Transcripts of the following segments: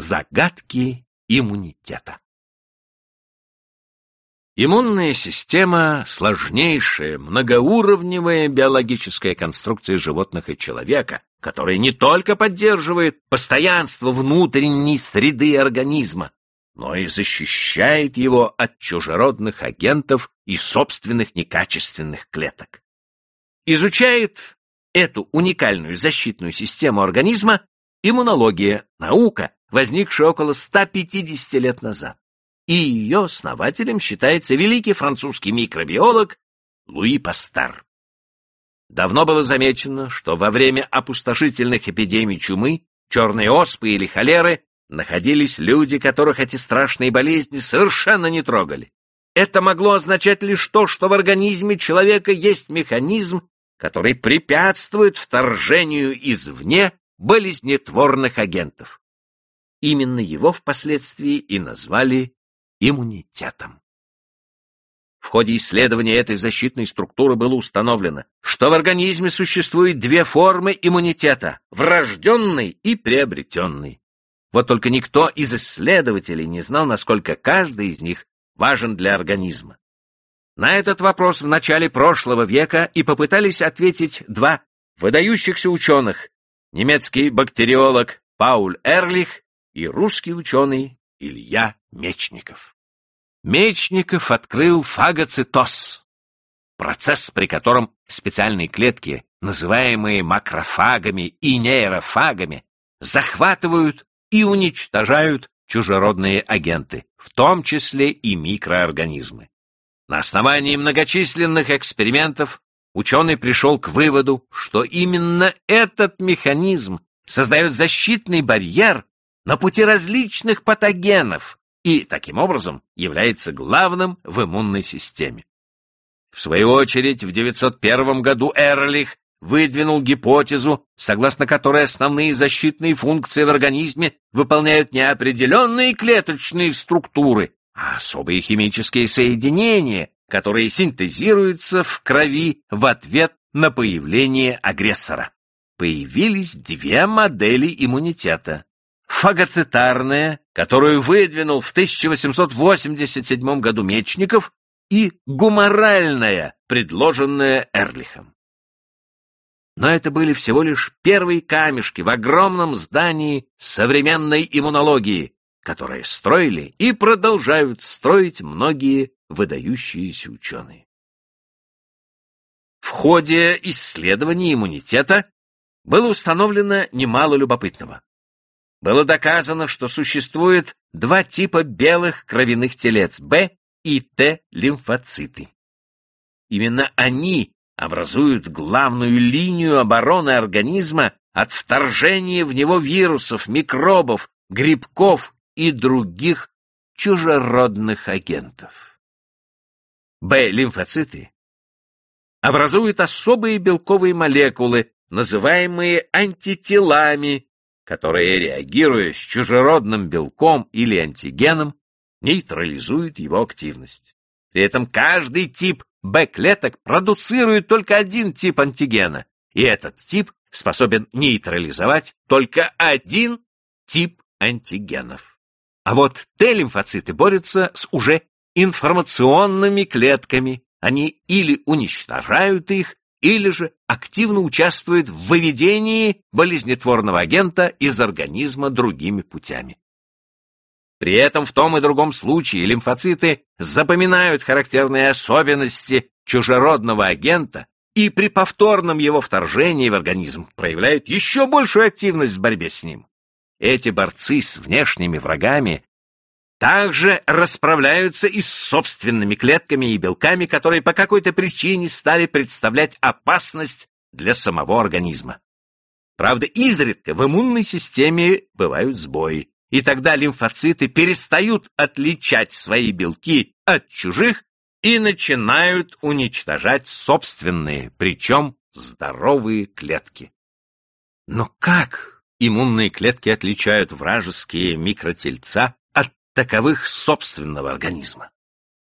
Загадки иммунитета. Иммунная система — сложнейшая, многоуровневая биологическая конструкция животных и человека, которая не только поддерживает постоянство внутренней среды организма, но и защищает его от чужеродных агентов и собственных некачественных клеток. Изучает эту уникальную защитную систему организма иммунология, наука, возникшая около 150 лет назад и ее основателем считается великий французский микробиолог Луи Пастер. Давно было замечено, что во время опустошительных эпидемий чумы, черной оспы или холеры находились люди, которых эти страшные болезни совершенно не трогали. Это могло означать лишь то, что в организме человека есть механизм, который препятствует вторжению извне болезнетворных агентов. Именно его впоследствии и назвали иммунитетом. В ходе исследования этой защитной структуры было установлено, что в организме существует две формы иммунитета – врожденный и приобретенный. Вот только никто из исследователей не знал, насколько каждый из них важен для организма. На этот вопрос в начале прошлого века и попытались ответить два выдающихся ученых – немецкий бактериолог Пауль Эрлих и русский ученый Илья Мечников. Мечников открыл фагоцитоз, процесс, при котором специальные клетки, называемые макрофагами и нейрофагами, захватывают и уничтожают чужеродные агенты, в том числе и микроорганизмы. На основании многочисленных экспериментов ученый пришел к выводу, что именно этот механизм создает защитный барьер на пути различных патогенов и, таким образом, является главным в иммунной системе. В свою очередь, в 901 году Эрлих выдвинул гипотезу, согласно которой основные защитные функции в организме выполняют не определенные клеточные структуры, а особые химические соединения, которые синтезируются в крови в ответ на появление агрессора. Появились две модели иммунитета фагоцитарная, которую выдвинул в 1887 году Мечников, и гуморальная, предложенная Эрлихом. Но это были всего лишь первые камешки в огромном здании современной иммунологии, которые строили и продолжают строить многие выдающиеся ученые. В ходе исследований иммунитета было установлено немало любопытного было доказано, что существует два типа белых кровяных телец Б и Т лимфоциты. Именно они образуют главную линию обороны организма от вторжения в него вирусов, микробов, грибков и других чужеродных агентов. Б-лимфоциты образуют особые белковые молекулы, называемые антителами, которые, реагируя с чужеродным белком или антигеном, нейтрализуют его активность. При этом каждый тип Б-клеток продуцирует только один тип антигена, и этот тип способен нейтрализовать только один тип антигенов. А вот Т-лимфоциты борются с уже информационными клетками. Они или уничтожают их, или же активно участвует в выведении болезнетворного агента из организма другими путями. При этом в том и другом случае лимфоциты запоминают характерные особенности чужеродного агента и при повторном его вторжении в организм проявляют еще большую активность в борьбе с ним. Эти борцы с внешними врагами также расправляются и с собственными клетками и белками, которые по какой-то причине стали представлять опасность для самого организма. Правда, изредка в иммунной системе бывают сбои, и тогда лимфоциты перестают отличать свои белки от чужих и начинают уничтожать собственные, причем здоровые клетки. Но как иммунные клетки отличают вражеские микротельца таковых собственного организма.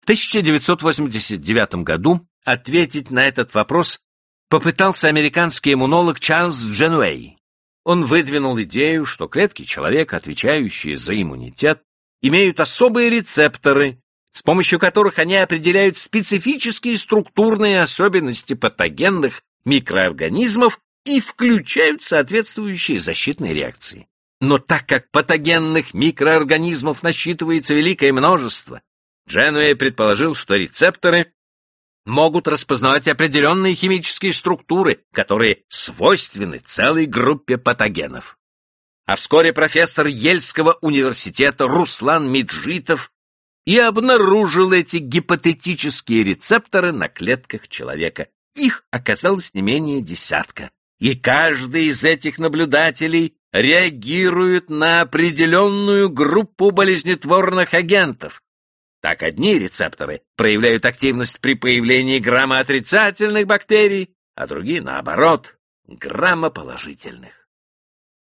В 1989 году ответить на этот вопрос попытался американский иммунолог Чарльз Дженуэй. он выдвинул идею, что клетки человека, отвечающие за иммунитет, имеют особые рецепторы, с помощью которых они определяют специфические структурные особенности патогенных микроорганизмов и включают соответствующие защитные реакции. Но так как патогенных микроорганизмов насчитывается великое множество, Дженуэй предположил, что рецепторы могут распознавать определенные химические структуры, которые свойственны целой группе патогенов. А вскоре профессор Ельского университета Руслан Меджитов и обнаружил эти гипотетические рецепторы на клетках человека. Их оказалось не менее десятка. И каждый из этих наблюдателей реагирует на определенную группу болезнетворных агентов. Так одни рецепторы проявляют активность при появлении граммоотрицательных бактерий, а другие, наоборот, граммоположительных.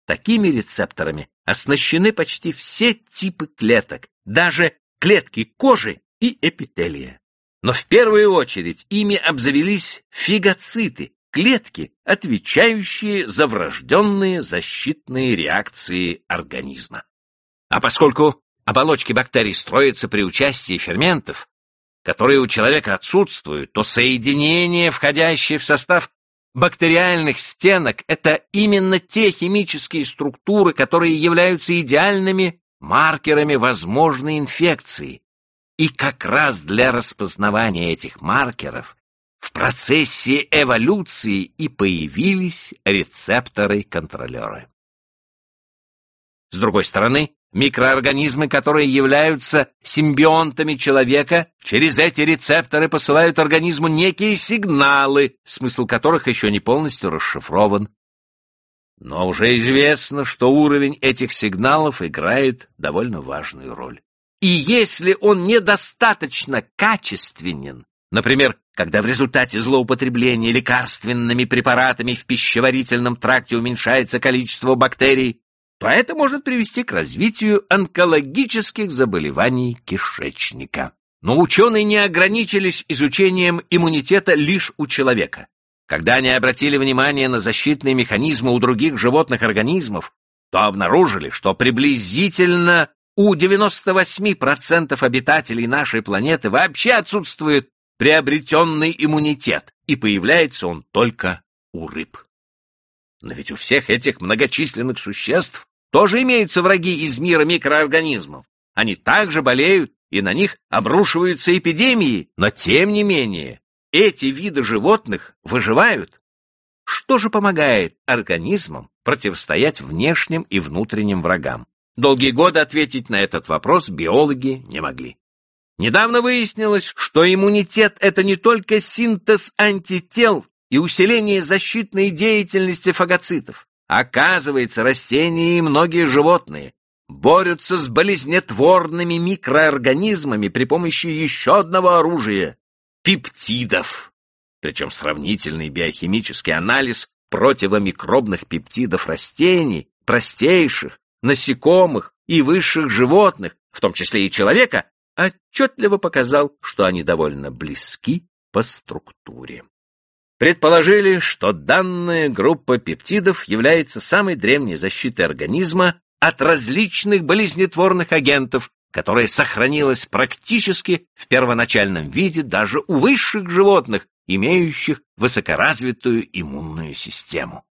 Такими рецепторами оснащены почти все типы клеток, даже клетки кожи и эпителия. Но в первую очередь ими обзавелись фагоциты, клетки, отвечающие за врожденные защитные реакции организма. А поскольку оболочки бактерий строятся при участии ферментов, которые у человека отсутствуют, то соединения, входящие в состав бактериальных стенок, это именно те химические структуры, которые являются идеальными маркерами возможной инфекции. И как раз для распознавания этих маркеров в процессе эволюции и появились рецепторы-контролеры. С другой стороны, микроорганизмы, которые являются симбионтами человека, через эти рецепторы посылают организму некие сигналы, смысл которых еще не полностью расшифрован. Но уже известно, что уровень этих сигналов играет довольно важную роль. И если он недостаточно качественен, например, когда в результате злоупотребления лекарственными препаратами в пищеварительном тракте уменьшается количество бактерий, то это может привести к развитию онкологических заболеваний кишечника. Но ученые не ограничились изучением иммунитета лишь у человека. Когда они обратили внимание на защитные механизмы у других животных организмов, то обнаружили, что приблизительно у 98% обитателей нашей планеты вообще отсутствует приобретенный иммунитет, и появляется он только у рыб. Но ведь у всех этих многочисленных существ тоже имеются враги из мира микроорганизмов. Они также болеют, и на них обрушиваются эпидемии, но тем не менее эти виды животных выживают. Что же помогает организмам противостоять внешним и внутренним врагам? Долгие годы ответить на этот вопрос биологи не могли. Недавно выяснилось, что иммунитет — это не только синтез антител и усиление защитной деятельности фагоцитов. Оказывается, растения и многие животные борются с болезнетворными микроорганизмами при помощи еще одного оружия — пептидов. Причем сравнительный биохимический анализ противомикробных пептидов растений, простейших, насекомых и высших животных, в том числе и человека, отчетливо показал, что они довольно близки по структуре. Предположили, что данная группа пептидов является самой древней защитой организма от различных болезнетворных агентов, которая сохранилась практически в первоначальном виде даже у высших животных, имеющих высокоразвитую иммунную систему.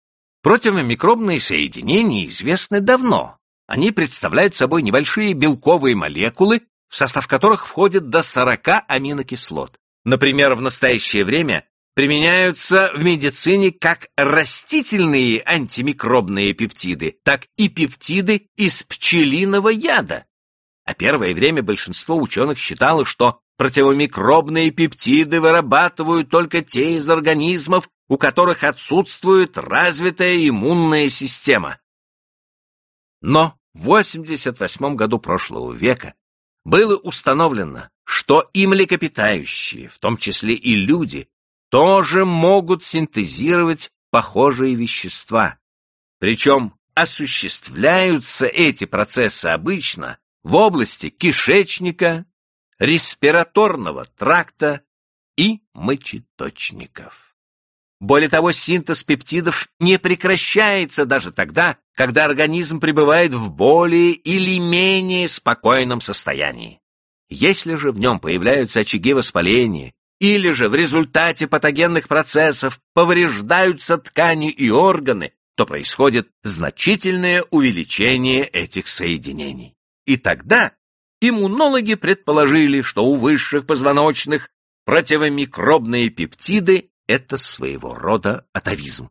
Противомикробные соединения известны давно. Они представляют собой небольшие белковые молекулы, в состав которых входит до 40 аминокислот. Например, в настоящее время применяются в медицине как растительные антимикробные пептиды, так и пептиды из пчелиного яда. А первое время большинство ученых считало, что противомикробные пептиды вырабатывают только те из организмов, у которых отсутствует развитая иммунная система. Но в 88 году прошлого века было установлено, что и млекопитающие, в том числе и люди, тоже могут синтезировать похожие вещества. Причем осуществляются эти процессы обычно в области кишечника, респираторного тракта и мочеточников. Более того, синтез пептидов не прекращается даже тогда, когда организм пребывает в более или менее спокойном состоянии. Если же в нем появляются очаги воспаления, или же в результате патогенных процессов повреждаются ткани и органы, то происходит значительное увеличение этих соединений. И тогда иммунологи предположили, что у высших позвоночных противомикробные пептиды – это своего рода атовизм.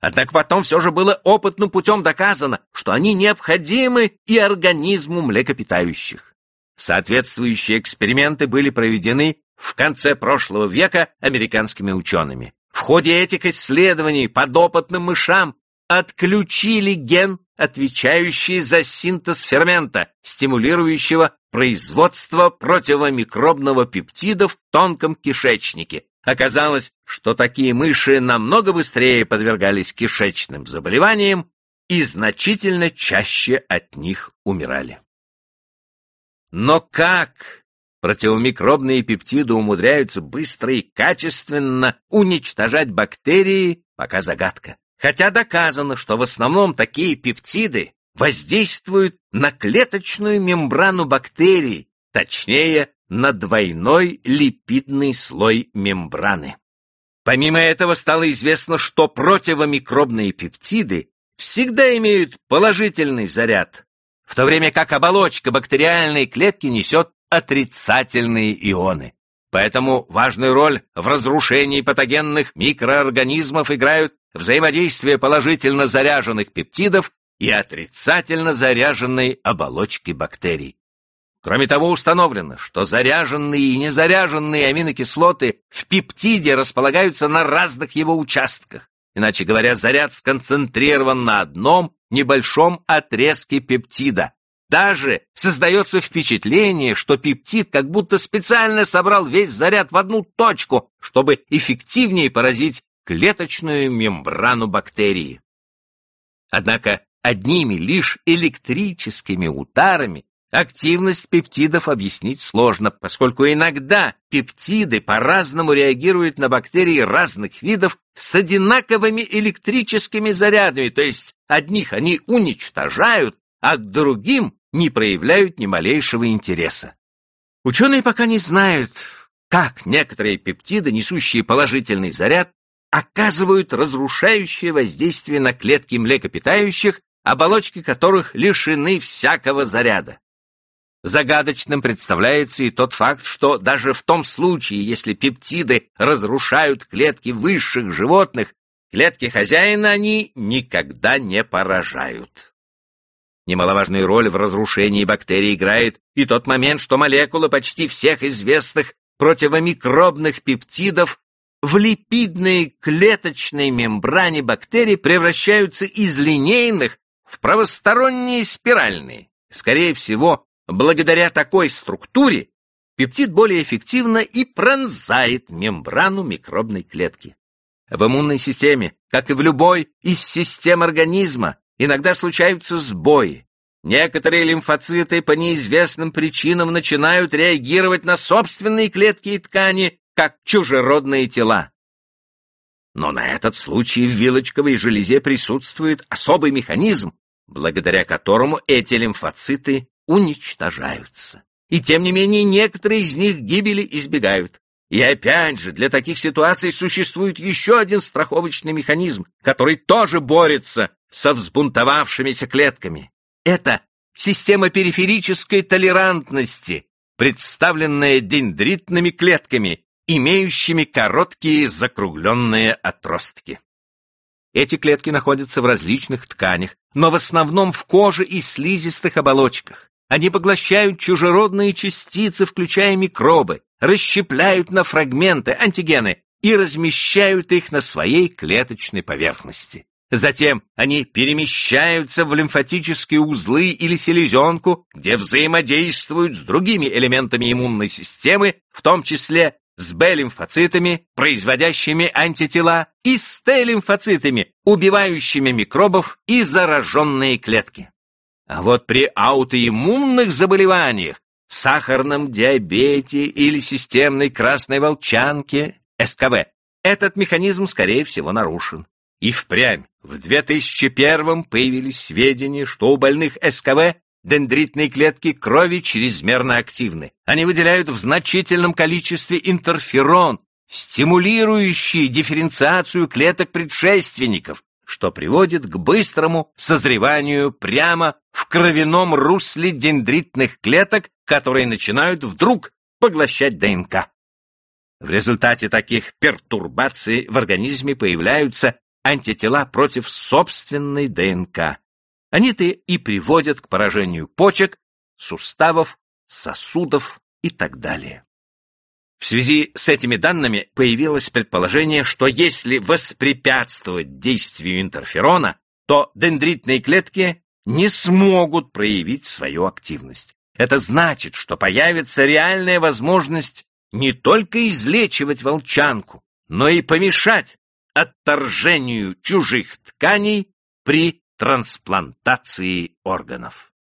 Однако потом все же было опытным путем доказано, что они необходимы и организму млекопитающих. Соответствующие эксперименты были проведены в конце прошлого века американскими учеными. В ходе этих исследований подопытным мышам отключили ген, отвечающий за синтез фермента, стимулирующего производство противомикробного пептида в тонком кишечнике. Оказалось, что такие мыши намного быстрее подвергались кишечным заболеваниям и значительно чаще от них умирали. Но как противомикробные пептиды умудряются быстро и качественно уничтожать бактерии, пока загадка. Хотя доказано, что в основном такие пептиды воздействуют на клеточную мембрану бактерий, точнее, на двойной липидный слой мембраны. Помимо этого стало известно, что противомикробные пептиды всегда имеют положительный заряд, в то время как оболочка бактериальной клетки несет отрицательные ионы. Поэтому важную роль в разрушении патогенных микроорганизмов играют взаимодействие положительно заряженных пептидов и отрицательно заряженной оболочки бактерий. Кроме того, установлено, что заряженные и незаряженные аминокислоты в пептиде располагаются на разных его участках. Иначе говоря, заряд сконцентрирован на одном небольшом отрезке пептида, даже создается впечатление, что пептид как будто специально собрал весь заряд в одну точку, чтобы эффективнее поразить клеточную мембрану бактерии. Однако одними лишь электрическими ударами активность пептидов объяснить сложно, поскольку иногда пептиды по-разному реагируют на бактерии разных видов с одинаковыми электрическими зарядами, то есть одних они уничтожают, а к другим не проявляют ни малейшего интереса. Ученые пока не знают, как некоторые пептиды, несущие положительный заряд, оказывают разрушающее воздействие на клетки млекопитающих, оболочки которых лишены всякого заряда. Загадочным представляется и тот факт, что даже в том случае, если пептиды разрушают клетки высших животных, клетки хозяина они никогда не поражают. Немаловажную роль в разрушении бактерий играет и тот момент, что молекулы почти всех известных противомикробных пептидов в липидной клеточной мембране бактерий превращаются из линейных в правосторонние спиральные. Скорее всего, благодаря такой структуре пептид более эффективно и пронзает мембрану микробной клетки. В иммунной системе, как и в любой из систем организма, Иногда случаются сбои. Некоторые лимфоциты по неизвестным причинам начинают реагировать на собственные клетки и ткани, как чужеродные тела. Но на этот случай в вилочковой железе присутствует особый механизм, благодаря которому эти лимфоциты уничтожаются. И тем не менее некоторые из них гибели избегают. И опять же, для таких ситуаций существует еще один страховочный механизм, который тоже борется со взбунтовавшимися клетками. Это система периферической толерантности, представленная дендритными клетками, имеющими короткие закругленные отростки. Эти клетки находятся в различных тканях, но в основном в коже и слизистых оболочках. Они поглощают чужеродные частицы, включая микробы, расщепляют на фрагменты антигены и размещают их на своей клеточной поверхности. Затем они перемещаются в лимфатические узлы или селезенку, где взаимодействуют с другими элементами иммунной системы, в том числе с Б-лимфоцитами, производящими антитела, и с Т-лимфоцитами, убивающими микробов и зараженные клетки. А вот при аутоиммунных заболеваниях, сахарном диабете или системной красной волчанке, СКВ, этот механизм, скорее всего, нарушен. И впрямь в 2001 появились сведения, что у больных СКВ дендритные клетки крови чрезмерно активны. Они выделяют в значительном количестве интерферон, стимулирующий дифференциацию клеток предшественников, что приводит к быстрому созреванию прямо в кровяном русле дендритных клеток, которые начинают вдруг поглощать ДНК. В результате таких пертурбаций в организме появляются антитела против собственной ДНК. Они-то и приводят к поражению почек, суставов, сосудов и так далее. В связи с этими данными появилось предположение, что если воспрепятствовать действию интерферона, то дендритные клетки не смогут проявить свою активность. Это значит, что появится реальная возможность не только излечивать волчанку, но и помешать отторжению чужих тканей при трансплантации органов.